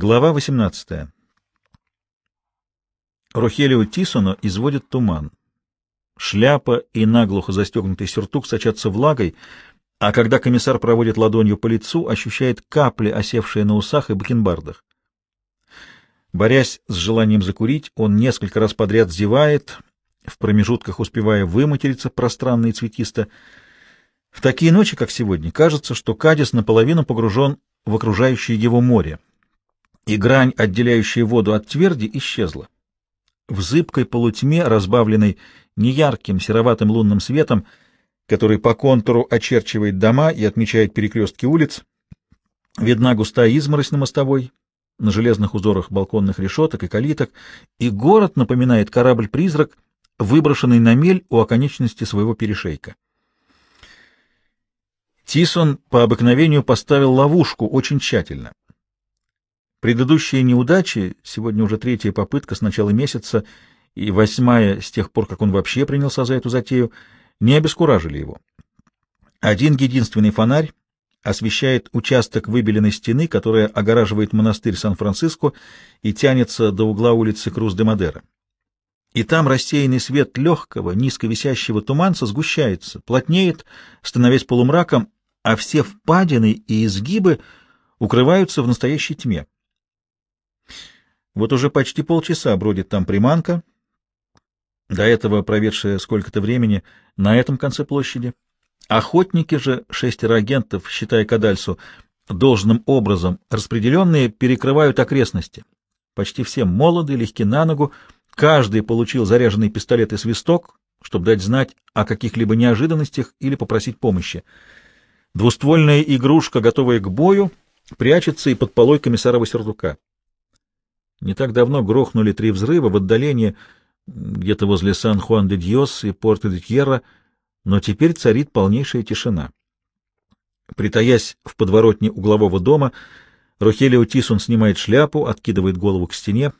Глава 18. Рохелио Тисоно изводит туман. Шляпа и наглухо застегнутый сюртук сочатся влагой, а когда комиссар проводит ладонью по лицу, ощущает капли, осевшие на усах и бакенбардах. Борясь с желанием закурить, он несколько раз подряд зевает, в промежутках успевая выматериться пространно и цветисто. В такие ночи, как сегодня, кажется, что Кадис наполовину погружен в окружающее его море и грань, отделяющая воду от тверди, исчезла. В зыбкой полутьме, разбавленной неярким сероватым лунным светом, который по контуру очерчивает дома и отмечает перекрестки улиц, видна густая изморозь на мостовой, на железных узорах балконных решеток и калиток, и город напоминает корабль-призрак, выброшенный на мель у оконечности своего перешейка. Тисон по обыкновению поставил ловушку очень тщательно. Предыдущие неудачи, сегодня уже третья попытка с начала месяца и восьмая с тех пор, как он вообще принялся за эту затею, не обескуражили его. Один единственный фонарь освещает участок выбеленной стены, которая огораживает монастырь Сан-Франциско и тянется до угла улицы Круз-де-Мадера. И там рассеянный свет легкого, низко висящего туманца сгущается, плотнеет, становясь полумраком, а все впадины и изгибы укрываются в настоящей тьме. Вот уже почти полчаса бродит там приманка, до этого проведшая сколько-то времени на этом конце площади. Охотники же, шестеро агентов, считая Кадальсу, должным образом распределенные, перекрывают окрестности. Почти все молоды, легки на ногу, каждый получил заряженный пистолет и свисток, чтобы дать знать о каких-либо неожиданностях или попросить помощи. Двуствольная игрушка, готовая к бою, прячется и под полой комиссара Васердука. Не так давно грохнули три взрыва в отдалении, где-то возле Сан-Хуан-де-Дьос и Порто-де-Тьерра, но теперь царит полнейшая тишина. Притаясь в подворотне углового дома, Рохелио Тисун снимает шляпу, откидывает голову к стене.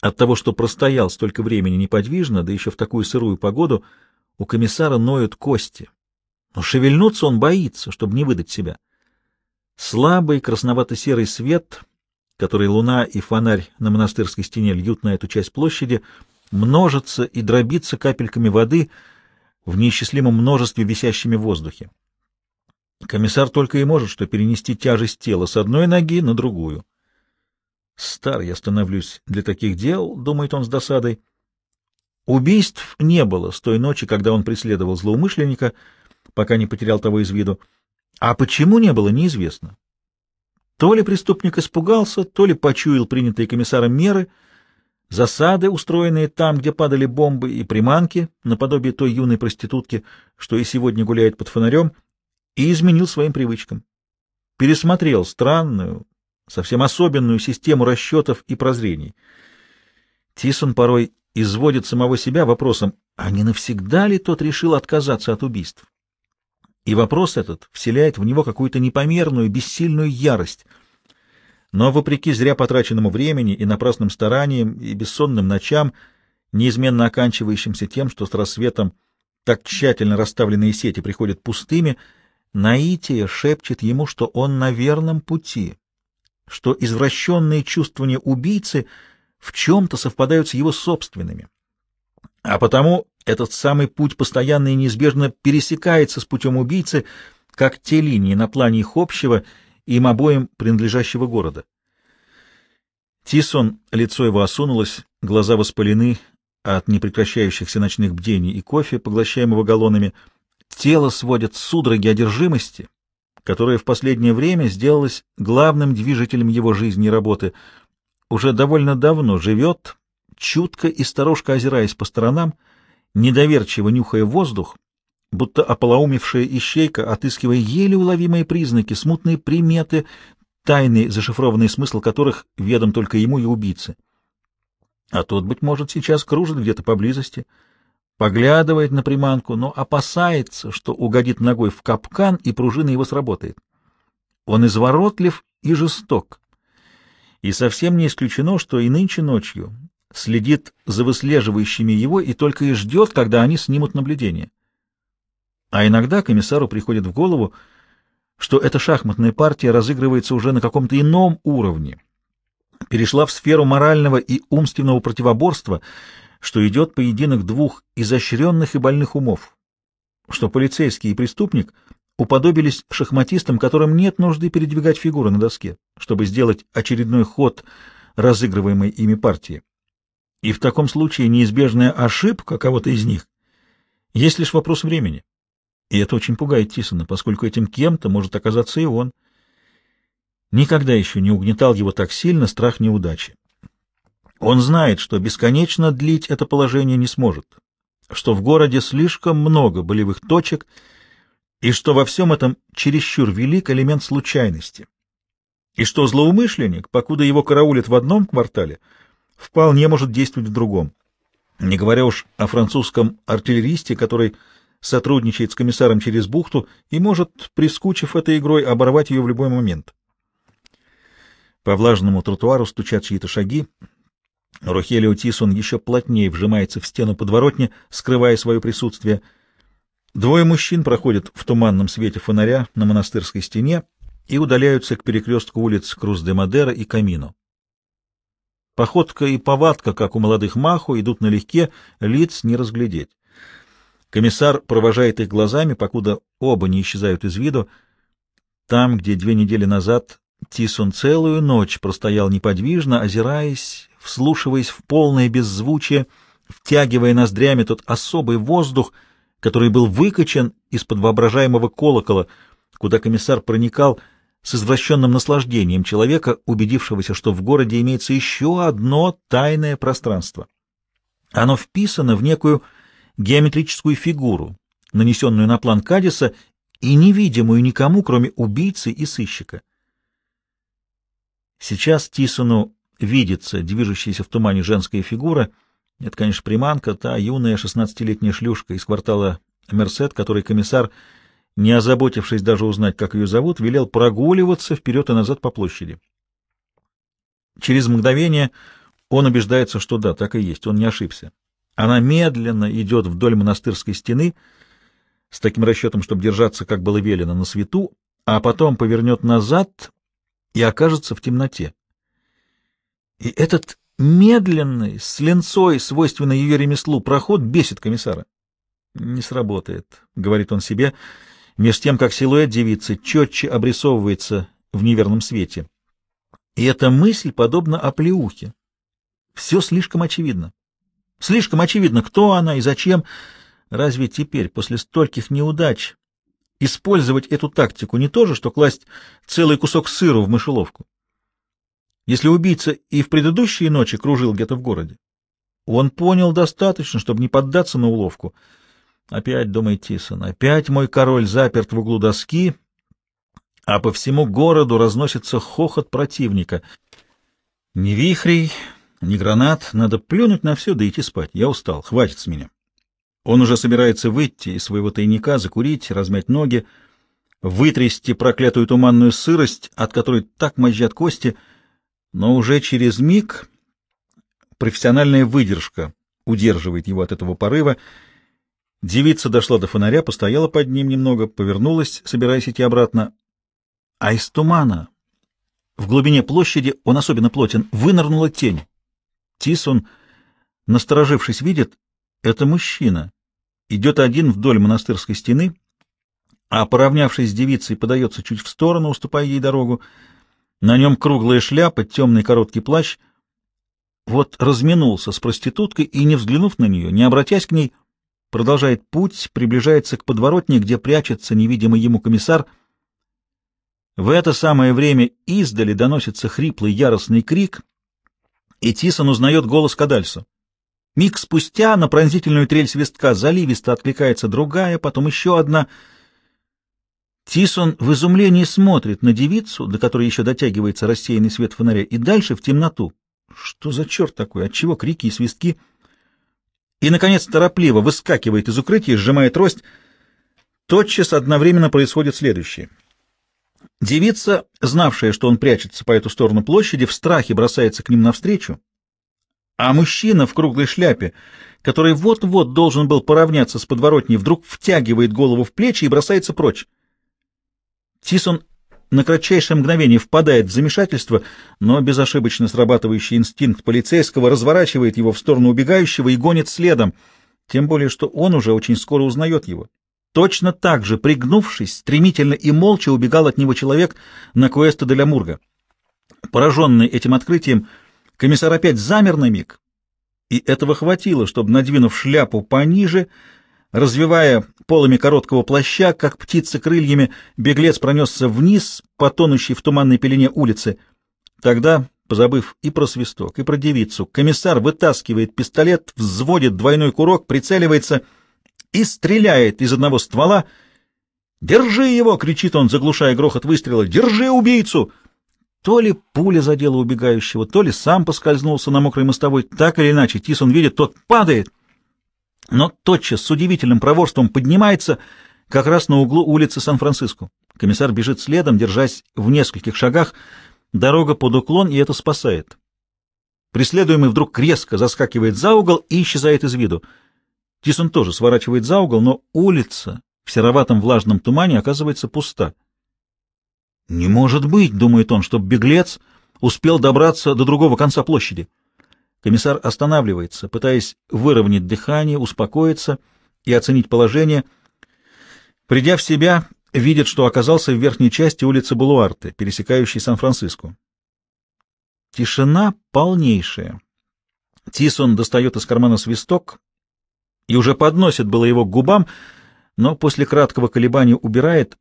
От того, что простоял столько времени неподвижно, да еще в такую сырую погоду, у комиссара ноют кости. Но шевельнуться он боится, чтобы не выдать себя. Слабый красновато-серый свет который луна и фонарь на монастырской стене льют на эту часть площади, множится и дробится капельками воды в неисчислимом множестве висящими в воздухе. Комиссар только и может что перенести тяжесть тела с одной ноги на другую. «Стар я становлюсь для таких дел», — думает он с досадой. Убийств не было с той ночи, когда он преследовал злоумышленника, пока не потерял того из виду. А почему не было, неизвестно. То ли преступник испугался, то ли почуял принятые комиссаром меры, засады, устроенные там, где падали бомбы и приманки, наподобие той юной проститутки, что и сегодня гуляет под фонарем, и изменил своим привычкам. Пересмотрел странную, совсем особенную систему расчетов и прозрений. Тисон порой изводит самого себя вопросом, а не навсегда ли тот решил отказаться от убийств? И вопрос этот вселяет в него какую-то непомерную, бессильную ярость. Но, вопреки зря потраченному времени и напрасным стараниям и бессонным ночам, неизменно оканчивающимся тем, что с рассветом так тщательно расставленные сети приходят пустыми, наитие шепчет ему, что он на верном пути, что извращенные чувствования убийцы в чем-то совпадают с его собственными. А потому этот самый путь постоянно и неизбежно пересекается с путем убийцы, как те линии на плане их общего, им обоим принадлежащего города. Тисон, лицо его осунулось, глаза воспалены от непрекращающихся ночных бдений и кофе, поглощаемого галлонами, тело сводят судороги одержимости, которая в последнее время сделалась главным движителем его жизни и работы. Уже довольно давно живет, чутко и сторожко озираясь по сторонам, недоверчиво нюхая воздух, будто ополоумевшая ищейка, отыскивая еле уловимые признаки, смутные приметы, тайный зашифрованный смысл которых ведом только ему и убийце. А тот, быть может, сейчас кружит где-то поблизости, поглядывает на приманку, но опасается, что угодит ногой в капкан, и пружина его сработает. Он изворотлив и жесток. И совсем не исключено, что и нынче ночью следит за выслеживающими его и только и ждет, когда они снимут наблюдение. А иногда комиссару приходит в голову, что эта шахматная партия разыгрывается уже на каком-то ином уровне, перешла в сферу морального и умственного противоборства, что идет поединок двух изощренных и больных умов, что полицейский и преступник уподобились шахматистам, которым нет нужды передвигать фигуры на доске, чтобы сделать очередной ход разыгрываемой ими партии. И в таком случае неизбежная ошибка кого-то из них есть лишь вопрос времени. И это очень пугает Тисона, поскольку этим кем-то может оказаться и он. Никогда еще не угнетал его так сильно страх неудачи. Он знает, что бесконечно длить это положение не сможет, что в городе слишком много болевых точек и что во всем этом чересчур велик элемент случайности, и что злоумышленник, покуда его караулят в одном квартале, вполне может действовать в другом, не говоря уж о французском артиллеристе, который сотрудничает с комиссаром через бухту и может, прискучив этой игрой, оборвать ее в любой момент. По влажному тротуару стучат чьи-то шаги. Рухелио Тисон еще плотнее вжимается в стену подворотни, скрывая свое присутствие. Двое мужчин проходят в туманном свете фонаря на монастырской стене и удаляются к перекрестку улиц Круз-де-Мадера и Камино. Походка и повадка, как у молодых маху, идут налегке, лиц не разглядеть. Комиссар провожает их глазами, покуда оба не исчезают из виду. Там, где две недели назад Тисон целую ночь простоял неподвижно, озираясь, вслушиваясь в полное беззвучие, втягивая ноздрями тот особый воздух, который был выкачан из-под воображаемого колокола, куда комиссар проникал с извращенным наслаждением человека, убедившегося, что в городе имеется еще одно тайное пространство. Оно вписано в некую геометрическую фигуру, нанесенную на план Кадиса и невидимую никому, кроме убийцы и сыщика. Сейчас Тисону видится движущаяся в тумане женская фигура. Это, конечно, приманка, та юная шестнадцатилетняя шлюшка из квартала Мерсет, которой комиссар, не озаботившись даже узнать, как ее зовут, велел прогуливаться вперед и назад по площади. Через мгновение он убеждается, что да, так и есть, он не ошибся. Она медленно идет вдоль монастырской стены с таким расчетом, чтобы держаться, как было велено, на свету, а потом повернет назад и окажется в темноте. И этот медленный, с ленцой, свойственный ее ремеслу, проход бесит комиссара. «Не сработает», — говорит он себе, меж тем, как силуэт девицы четче обрисовывается в неверном свете. И эта мысль подобна оплеухе. Все слишком очевидно. Слишком очевидно, кто она и зачем. Разве теперь, после стольких неудач, использовать эту тактику не то же, что класть целый кусок сыра в мышеловку? Если убийца и в предыдущие ночи кружил где-то в городе, он понял достаточно, чтобы не поддаться на уловку. Опять, думает Тисон, опять мой король заперт в углу доски, а по всему городу разносится хохот противника. Ни вихрей, ни гранат, надо плюнуть на все да идти спать. Я устал, хватит с меня. Он уже собирается выйти из своего тайника, закурить, размять ноги, вытрясти проклятую туманную сырость, от которой так мозжат кости, но уже через миг профессиональная выдержка удерживает его от этого порыва. Девица дошла до фонаря, постояла под ним немного, повернулась, собираясь идти обратно. А из тумана, в глубине площади, он особенно плотен, вынырнула тень. Тисон, насторожившись, видит, это мужчина. Идет один вдоль монастырской стены, а, поравнявшись с девицей, подается чуть в сторону, уступая ей дорогу. На нем круглая шляпа, темный короткий плащ. Вот разминулся с проституткой и, не взглянув на нее, не обратясь к ней, продолжает путь, приближается к подворотне, где прячется невидимый ему комиссар. В это самое время издали доносится хриплый яростный крик, и Тисон узнает голос Кадальсо. Миг спустя на пронзительную трель свистка заливисто откликается другая, потом еще одна. Тисон в изумлении смотрит на девицу, до которой еще дотягивается рассеянный свет фонаря, и дальше в темноту. Что за черт такой? Отчего крики и свистки? И, наконец, торопливо выскакивает из укрытия, сжимая трость. Тотчас одновременно происходит следующее — Девица, знавшая, что он прячется по эту сторону площади, в страхе бросается к ним навстречу, а мужчина в круглой шляпе, который вот-вот должен был поравняться с подворотней, вдруг втягивает голову в плечи и бросается прочь. Тисон на кратчайшее мгновение впадает в замешательство, но безошибочно срабатывающий инстинкт полицейского разворачивает его в сторону убегающего и гонит следом, тем более что он уже очень скоро узнает его. Точно так же, пригнувшись, стремительно и молча убегал от него человек на Куэста де ля Мурга. Пораженный этим открытием, комиссар опять замер на миг, и этого хватило, чтобы, надвинув шляпу пониже, развивая полами короткого плаща, как птица крыльями, беглец пронесся вниз по тонущей в туманной пелене улицы. Тогда, позабыв и про свисток, и про девицу, комиссар вытаскивает пистолет, взводит двойной курок, прицеливается — и стреляет из одного ствола. «Держи его!» — кричит он, заглушая грохот выстрела. «Держи убийцу!» То ли пуля задела убегающего, то ли сам поскользнулся на мокрой мостовой. Так или иначе, Тисон видит, тот падает. Но тотчас с удивительным проворством поднимается как раз на углу улицы Сан-Франциско. Комиссар бежит следом, держась в нескольких шагах. Дорога под уклон, и это спасает. Преследуемый вдруг резко заскакивает за угол и исчезает из виду. Тисон тоже сворачивает за угол, но улица в сероватом влажном тумане оказывается пуста. «Не может быть», — думает он, — «чтоб беглец успел добраться до другого конца площади». Комиссар останавливается, пытаясь выровнять дыхание, успокоиться и оценить положение. Придя в себя, видит, что оказался в верхней части улицы Булуарте, пересекающей Сан-Франциско. Тишина полнейшая. Тисон достает из кармана свисток и уже подносит было его к губам, но после краткого колебания убирает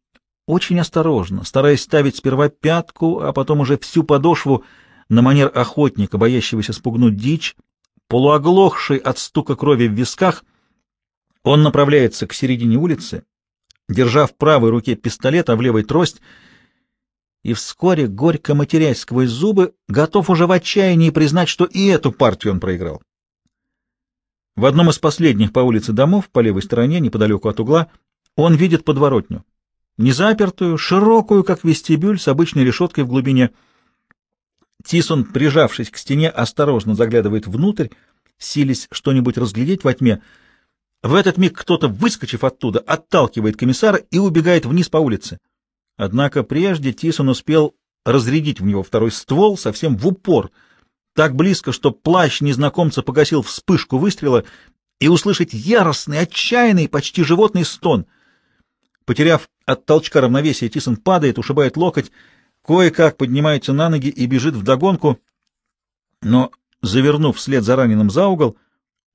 очень осторожно, стараясь ставить сперва пятку, а потом уже всю подошву на манер охотника, боящегося спугнуть дичь, полуоглохший от стука крови в висках, он направляется к середине улицы, держа в правой руке пистолет, а в левой трость, и вскоре, горько матерясь сквозь зубы, готов уже в отчаянии признать, что и эту партию он проиграл. В одном из последних по улице домов, по левой стороне, неподалеку от угла, он видит подворотню. Незапертую, широкую, как вестибюль, с обычной решеткой в глубине. Тисон, прижавшись к стене, осторожно заглядывает внутрь, силясь что-нибудь разглядеть во тьме. В этот миг кто-то, выскочив оттуда, отталкивает комиссара и убегает вниз по улице. Однако прежде Тисон успел разрядить в него второй ствол совсем в упор — так близко, что плащ незнакомца погасил вспышку выстрела, и услышать яростный, отчаянный, почти животный стон. Потеряв от толчка равновесие, Тисон падает, ушибает локоть, кое-как поднимается на ноги и бежит вдогонку, но, завернув вслед за раненым за угол,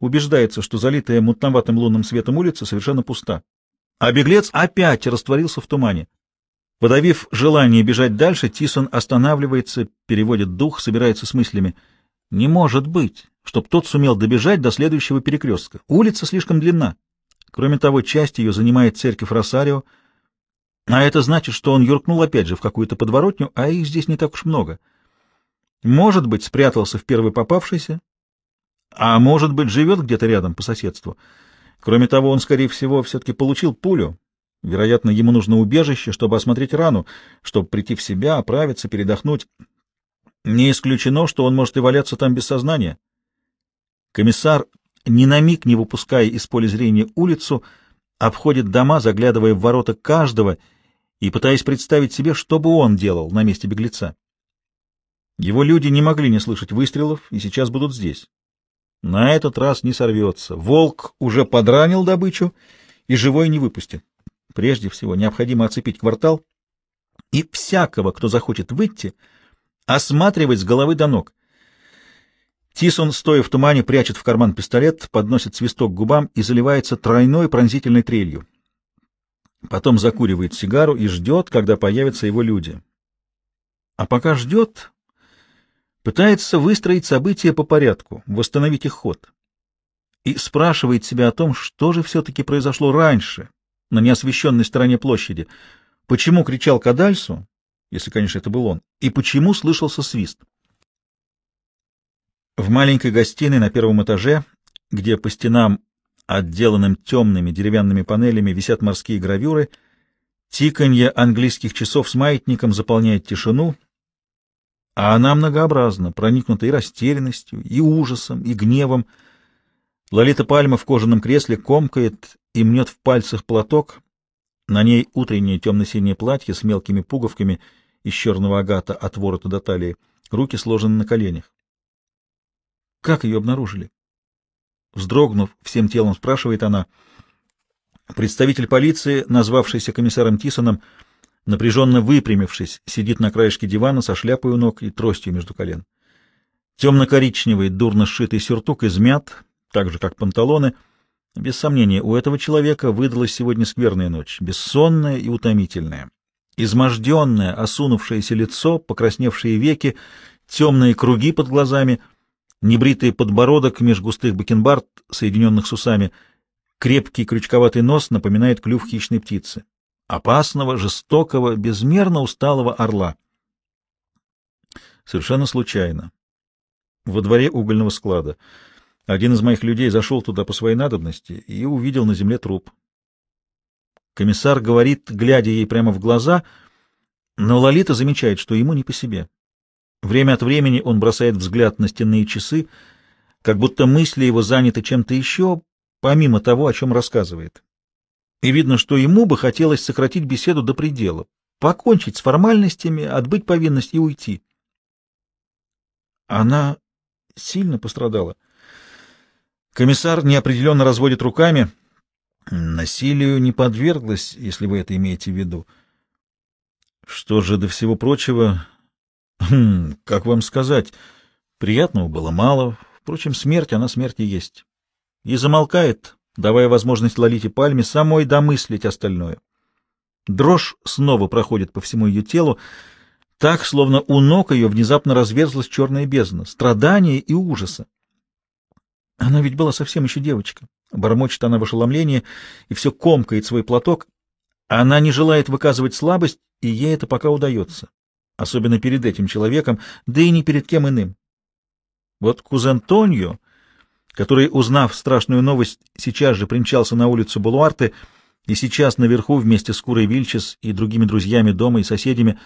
убеждается, что залитая мутноватым лунным светом улица совершенно пуста. А беглец опять растворился в тумане. Подавив желание бежать дальше, Тисон останавливается, переводит дух, собирается с мыслями — не может быть, чтоб тот сумел добежать до следующего перекрестка. Улица слишком длинна. Кроме того, часть ее занимает церковь Росарио, а это значит, что он юркнул опять же в какую-то подворотню, а их здесь не так уж много. Может быть, спрятался в первой попавшейся, а может быть, живет где-то рядом по соседству. Кроме того, он, скорее всего, все-таки получил пулю. Вероятно, ему нужно убежище, чтобы осмотреть рану, чтобы прийти в себя, оправиться, передохнуть. Не исключено, что он может и валяться там без сознания. Комиссар, ни на миг не выпуская из поля зрения улицу, обходит дома, заглядывая в ворота каждого и пытаясь представить себе, что бы он делал на месте беглеца. Его люди не могли не слышать выстрелов и сейчас будут здесь. На этот раз не сорвется. Волк уже подранил добычу и живой не выпустит. Прежде всего, необходимо оцепить квартал, и всякого, кто захочет выйти, — осматривать с головы до ног. Тисон, стоя в тумане, прячет в карман пистолет, подносит свисток к губам и заливается тройной пронзительной трелью. Потом закуривает сигару и ждет, когда появятся его люди. А пока ждет, пытается выстроить события по порядку, восстановить их ход. И спрашивает себя о том, что же все-таки произошло раньше, на неосвещенной стороне площади. Почему кричал Кадальсу, если, конечно, это был он, и почему слышался свист. В маленькой гостиной на первом этаже, где по стенам, отделанным темными деревянными панелями, висят морские гравюры, тиканье английских часов с маятником заполняет тишину, а она многообразна, проникнута и растерянностью, и ужасом, и гневом. Лолита Пальма в кожаном кресле комкает и мнет в пальцах платок, на ней утреннее темно-синее платье с мелкими пуговками — из черного агата от ворота до талии, руки сложены на коленях. Как ее обнаружили? Вздрогнув всем телом, спрашивает она. Представитель полиции, назвавшийся комиссаром Тисоном, напряженно выпрямившись, сидит на краешке дивана со шляпой у ног и тростью между колен. Темно-коричневый, дурно сшитый сюртук измят, так же, как панталоны. Без сомнения, у этого человека выдалась сегодня скверная ночь, бессонная и утомительная. Изможденное, осунувшееся лицо, покрасневшие веки, темные круги под глазами, небритый подбородок меж густых бакенбард, соединенных с усами, крепкий крючковатый нос напоминает клюв хищной птицы. Опасного, жестокого, безмерно усталого орла. Совершенно случайно. Во дворе угольного склада. Один из моих людей зашел туда по своей надобности и увидел на земле труп. Комиссар говорит, глядя ей прямо в глаза, но Лолита замечает, что ему не по себе. Время от времени он бросает взгляд на стенные часы, как будто мысли его заняты чем-то еще, помимо того, о чем рассказывает. И видно, что ему бы хотелось сократить беседу до предела, покончить с формальностями, отбыть повинность и уйти. Она сильно пострадала. Комиссар неопределенно разводит руками — Насилию не подверглась, если вы это имеете в виду. Что же до всего прочего, хм, как вам сказать, приятного было мало. Впрочем, смерть, она смерти есть. И замолкает, давая возможность Лолите Пальме самой домыслить остальное. Дрожь снова проходит по всему ее телу, так, словно у ног ее внезапно разверзлась черная бездна, страдания и ужаса. Она ведь была совсем еще девочка. Бормочет она в ошеломлении и все комкает свой платок. Она не желает выказывать слабость, и ей это пока удается. Особенно перед этим человеком, да и не перед кем иным. Вот кузен Тоньо, который, узнав страшную новость, сейчас же примчался на улицу Булуарты и сейчас наверху вместе с Курой Вильчес и другими друзьями дома и соседями,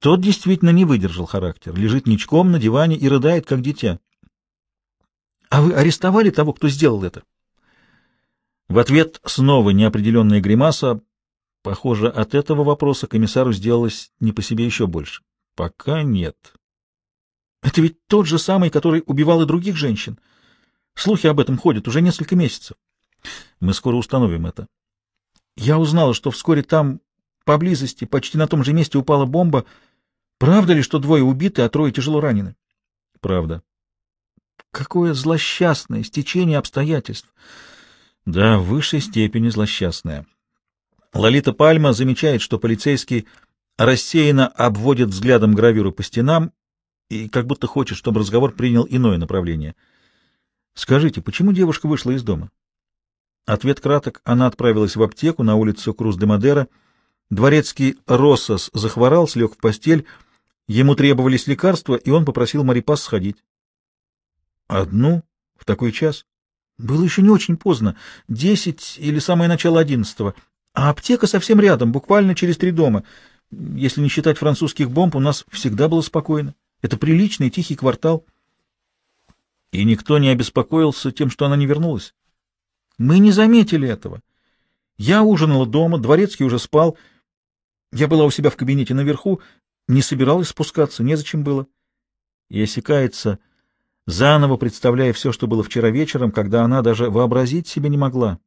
тот действительно не выдержал характер, лежит ничком на диване и рыдает, как дитя. — А вы арестовали того, кто сделал это? В ответ снова неопределенная гримаса. Похоже, от этого вопроса комиссару сделалось не по себе еще больше. Пока нет. Это ведь тот же самый, который убивал и других женщин. Слухи об этом ходят уже несколько месяцев. Мы скоро установим это. Я узнала, что вскоре там, поблизости, почти на том же месте упала бомба. Правда ли, что двое убиты, а трое тяжело ранены? Правда. Какое злосчастное стечение обстоятельств! Да, в высшей степени злосчастная. Лолита Пальма замечает, что полицейский рассеянно обводит взглядом гравюры по стенам и как будто хочет, чтобы разговор принял иное направление. «Скажите, почему девушка вышла из дома?» Ответ краток. Она отправилась в аптеку на улицу Круз-де-Мадера. Дворецкий Россос захворал, слег в постель. Ему требовались лекарства, и он попросил Марипас сходить. «Одну? В такой час?» Было еще не очень поздно, десять или самое начало одиннадцатого, а аптека совсем рядом, буквально через три дома. Если не считать французских бомб, у нас всегда было спокойно. Это приличный тихий квартал. И никто не обеспокоился тем, что она не вернулась. Мы не заметили этого. Я ужинала дома, дворецкий уже спал. Я была у себя в кабинете наверху, не собиралась спускаться, незачем было. И осекается заново представляя все, что было вчера вечером, когда она даже вообразить себе не могла.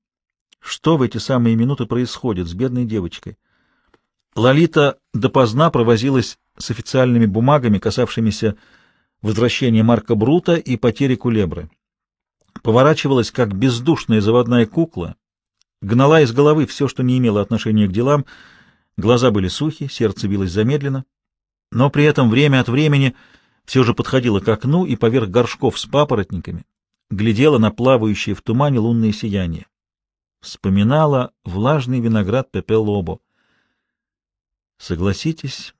Что в эти самые минуты происходит с бедной девочкой? Лолита допоздна провозилась с официальными бумагами, касавшимися возвращения Марка Брута и потери Кулебры. Поворачивалась, как бездушная заводная кукла, гнала из головы все, что не имело отношения к делам, глаза были сухи, сердце билось замедленно, но при этом время от времени все же подходила к окну и поверх горшков с папоротниками глядела на плавающее в тумане лунное сияние. Вспоминала влажный виноград Пепе Лобо. «Согласитесь,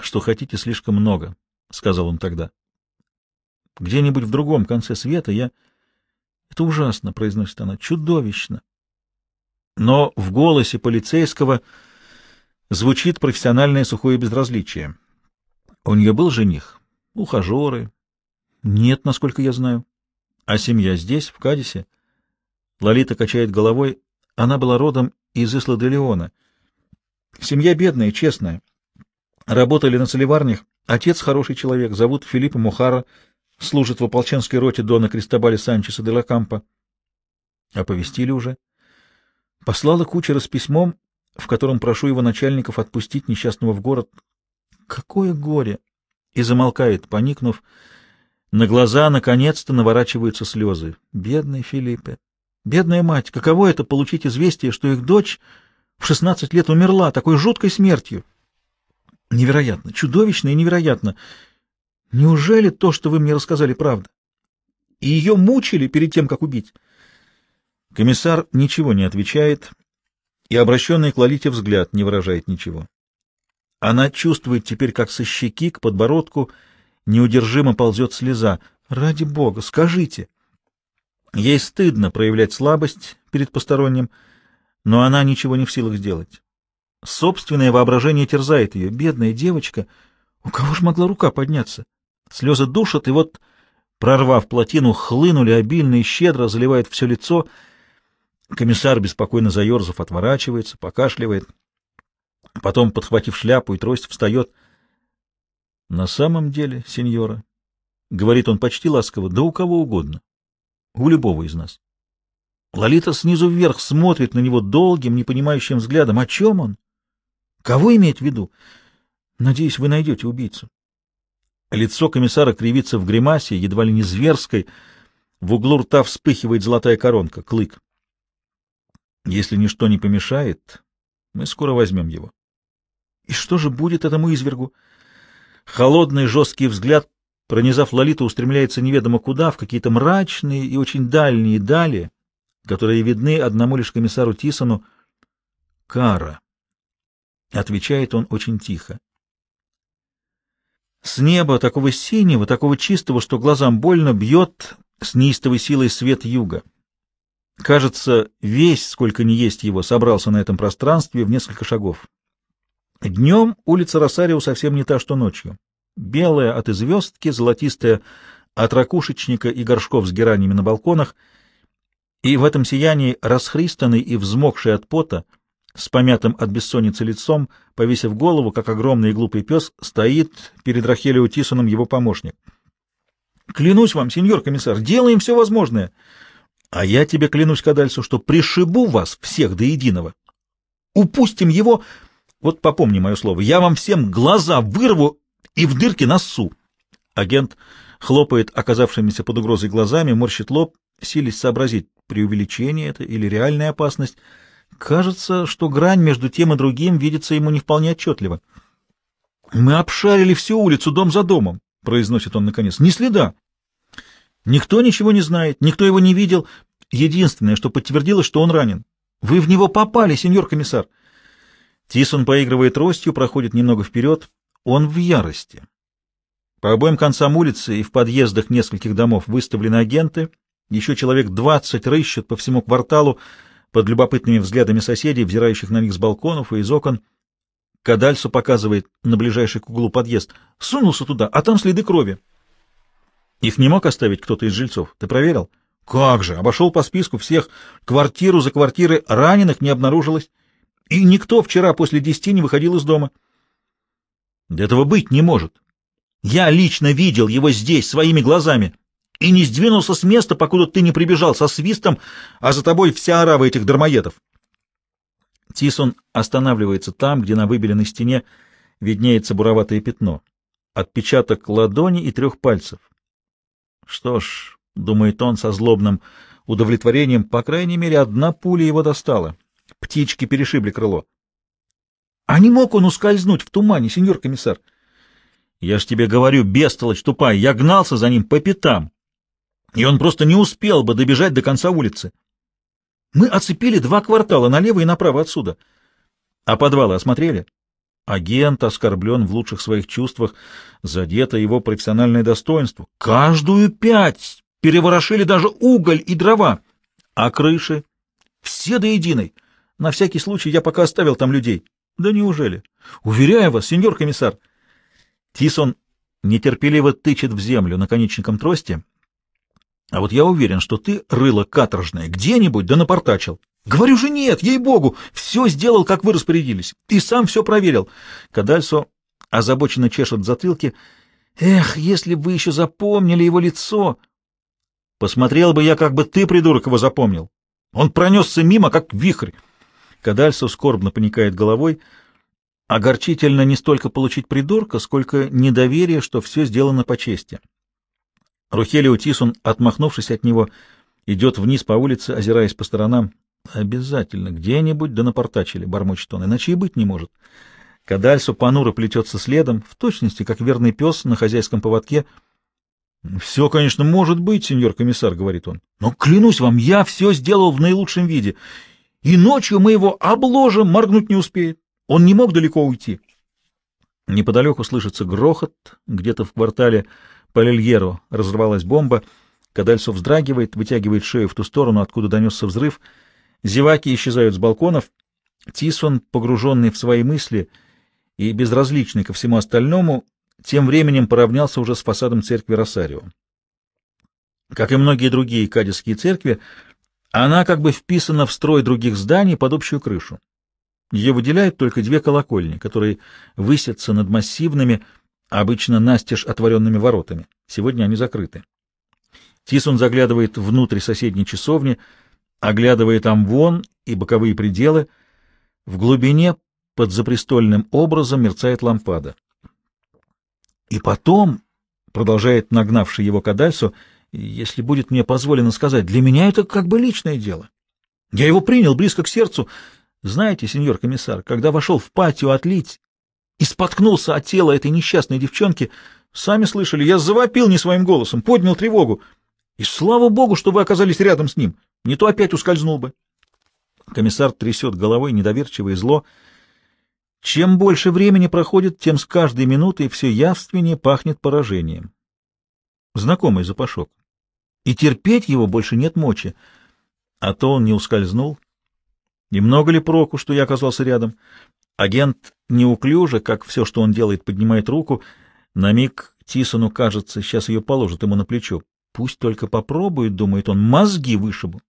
что хотите слишком много», — сказал он тогда. «Где-нибудь в другом конце света я...» «Это ужасно», — произносит она, — «чудовищно». Но в голосе полицейского звучит профессиональное сухое безразличие. У нее был жених, Ухажеры? Нет, насколько я знаю. А семья здесь, в Кадисе? Лолита качает головой. Она была родом из Исла-де-Леона. Семья бедная, честная. Работали на соливарнях. Отец хороший человек, зовут Филиппо Мухара, служит в ополченской роте Дона Кристобаля Санчеса де ла Кампа. Оповестили уже. Послала кучера с письмом, в котором прошу его начальников отпустить несчастного в город. Какое горе! И замолкает, поникнув. На глаза наконец-то наворачиваются слезы. Бедный Филиппе! Бедная мать! Каково это получить известие, что их дочь в шестнадцать лет умерла такой жуткой смертью? Невероятно, чудовищно и невероятно. Неужели то, что вы мне рассказали, правда? И ее мучили перед тем, как убить? Комиссар ничего не отвечает, и обращенный к Лолите взгляд не выражает ничего. Она чувствует теперь, как со щеки к подбородку неудержимо ползет слеза. «Ради бога, скажите!» Ей стыдно проявлять слабость перед посторонним, но она ничего не в силах сделать. Собственное воображение терзает ее. Бедная девочка, у кого же могла рука подняться? Слезы душат, и вот, прорвав плотину, хлынули обильно и щедро, заливает все лицо. Комиссар, беспокойно заерзав, отворачивается, покашливает. Потом, подхватив шляпу и трость, встает. — На самом деле, сеньора, — говорит он почти ласково, — да у кого угодно. У любого из нас. Лолита снизу вверх смотрит на него долгим, непонимающим взглядом. О чем он? Кого имеет в виду? Надеюсь, вы найдете убийцу. Лицо комиссара кривится в гримасе, едва ли не зверской. В углу рта вспыхивает золотая коронка, клык. Если ничто не помешает, мы скоро возьмем его. И что же будет этому извергу? Холодный жесткий взгляд, пронизав Лолиту, устремляется неведомо куда, в какие-то мрачные и очень дальние дали, которые видны одному лишь комиссару Тисону. Кара. Отвечает он очень тихо. С неба, такого синего, такого чистого, что глазам больно, бьет с неистовой силой свет юга. Кажется, весь, сколько ни есть его, собрался на этом пространстве в несколько шагов. Днем улица Росарио совсем не та, что ночью. Белая от известки, золотистая от ракушечника и горшков с геранями на балконах, и в этом сиянии расхристанный и взмокший от пота — с помятым от бессонницы лицом, повесив голову, как огромный и глупый пес, стоит перед Рахелио Тисоном его помощник. — Клянусь вам, сеньор комиссар, делаем все возможное. А я тебе клянусь, Кадальсу, что пришибу вас всех до единого. Упустим его, вот попомни мое слово, я вам всем глаза вырву и в дырки носу. Агент хлопает оказавшимися под угрозой глазами, морщит лоб, силясь сообразить, преувеличение это или реальная опасность — Кажется, что грань между тем и другим видится ему не вполне отчетливо. «Мы обшарили всю улицу дом за домом», — произносит он наконец. «Ни следа. Никто ничего не знает, никто его не видел. Единственное, что подтвердилось, что он ранен. Вы в него попали, сеньор комиссар». Тисон поигрывает ростью, проходит немного вперед. Он в ярости. По обоим концам улицы и в подъездах нескольких домов выставлены агенты. Еще человек двадцать рыщут по всему кварталу, под любопытными взглядами соседей, взирающих на них с балконов и из окон. Кадальсу показывает на ближайший к углу подъезд. Сунулся туда, а там следы крови. Их не мог оставить кто-то из жильцов. Ты проверил? Как же, обошел по списку всех. Квартиру за квартирой раненых не обнаружилось. И никто вчера после десяти не выходил из дома. Этого быть не может. Я лично видел его здесь, своими глазами и не сдвинулся с места, покуда ты не прибежал со свистом, а за тобой вся орава этих дармоедов. Тисон останавливается там, где на выбеленной стене виднеется буроватое пятно. Отпечаток ладони и трех пальцев. Что ж, — думает он со злобным удовлетворением, — по крайней мере, одна пуля его достала. Птички перешибли крыло. А не мог он ускользнуть в тумане, сеньор комиссар? Я ж тебе говорю, бестолочь тупая, я гнался за ним по пятам и он просто не успел бы добежать до конца улицы. Мы оцепили два квартала налево и направо отсюда. А подвалы осмотрели? Агент оскорблен в лучших своих чувствах, задето его профессиональное достоинство. Каждую пять переворошили даже уголь и дрова. А крыши? Все до единой. На всякий случай я пока оставил там людей. Да неужели? Уверяю вас, сеньор комиссар. Тисон нетерпеливо тычет в землю наконечником трости, а вот я уверен, что ты, рыло каторжное, где-нибудь да напортачил. Говорю же нет, ей-богу, все сделал, как вы распорядились, и сам все проверил. Кадальсо озабоченно чешет затылки. Эх, если бы вы еще запомнили его лицо! Посмотрел бы я, как бы ты, придурок, его запомнил. Он пронесся мимо, как вихрь. Кадальсо скорбно поникает головой. Огорчительно не столько получить придурка, сколько недоверие, что все сделано по чести. Рухелио Тисун, отмахнувшись от него, идет вниз по улице, озираясь по сторонам. Обязательно где-нибудь да напортачили, бормочет он, иначе и быть не может. Кадальсо понуро плетется следом, в точности, как верный пес на хозяйском поводке. — Все, конечно, может быть, сеньор комиссар, — говорит он. — Но клянусь вам, я все сделал в наилучшем виде. И ночью мы его обложим, моргнуть не успеет. Он не мог далеко уйти. Неподалеку слышится грохот, где-то в квартале Палельеро разорвалась бомба. Кадальсо вздрагивает, вытягивает шею в ту сторону, откуда донесся взрыв. Зеваки исчезают с балконов. Тисон, погруженный в свои мысли и безразличный ко всему остальному, тем временем поравнялся уже с фасадом церкви Росарио. Как и многие другие кадисские церкви, она как бы вписана в строй других зданий под общую крышу. Ее выделяют только две колокольни, которые высятся над массивными, обычно настежь отворенными воротами. Сегодня они закрыты. Тисон заглядывает внутрь соседней часовни, оглядывая там вон и боковые пределы. В глубине под запрестольным образом мерцает лампада. И потом, продолжает нагнавший его Кадальсо, если будет мне позволено сказать, для меня это как бы личное дело. Я его принял близко к сердцу. Знаете, сеньор комиссар, когда вошел в патио отлить и споткнулся от тела этой несчастной девчонки, сами слышали, я завопил не своим голосом, поднял тревогу. И слава богу, что вы оказались рядом с ним, не то опять ускользнул бы. Комиссар трясет головой недоверчиво и зло. Чем больше времени проходит, тем с каждой минутой все явственнее пахнет поражением. Знакомый запашок. И терпеть его больше нет мочи. А то он не ускользнул. Немного ли проку, что я оказался рядом? Агент неуклюже, как все, что он делает, поднимает руку. На миг Тисону кажется, сейчас ее положат ему на плечо. Пусть только попробует, думает он, мозги вышибу.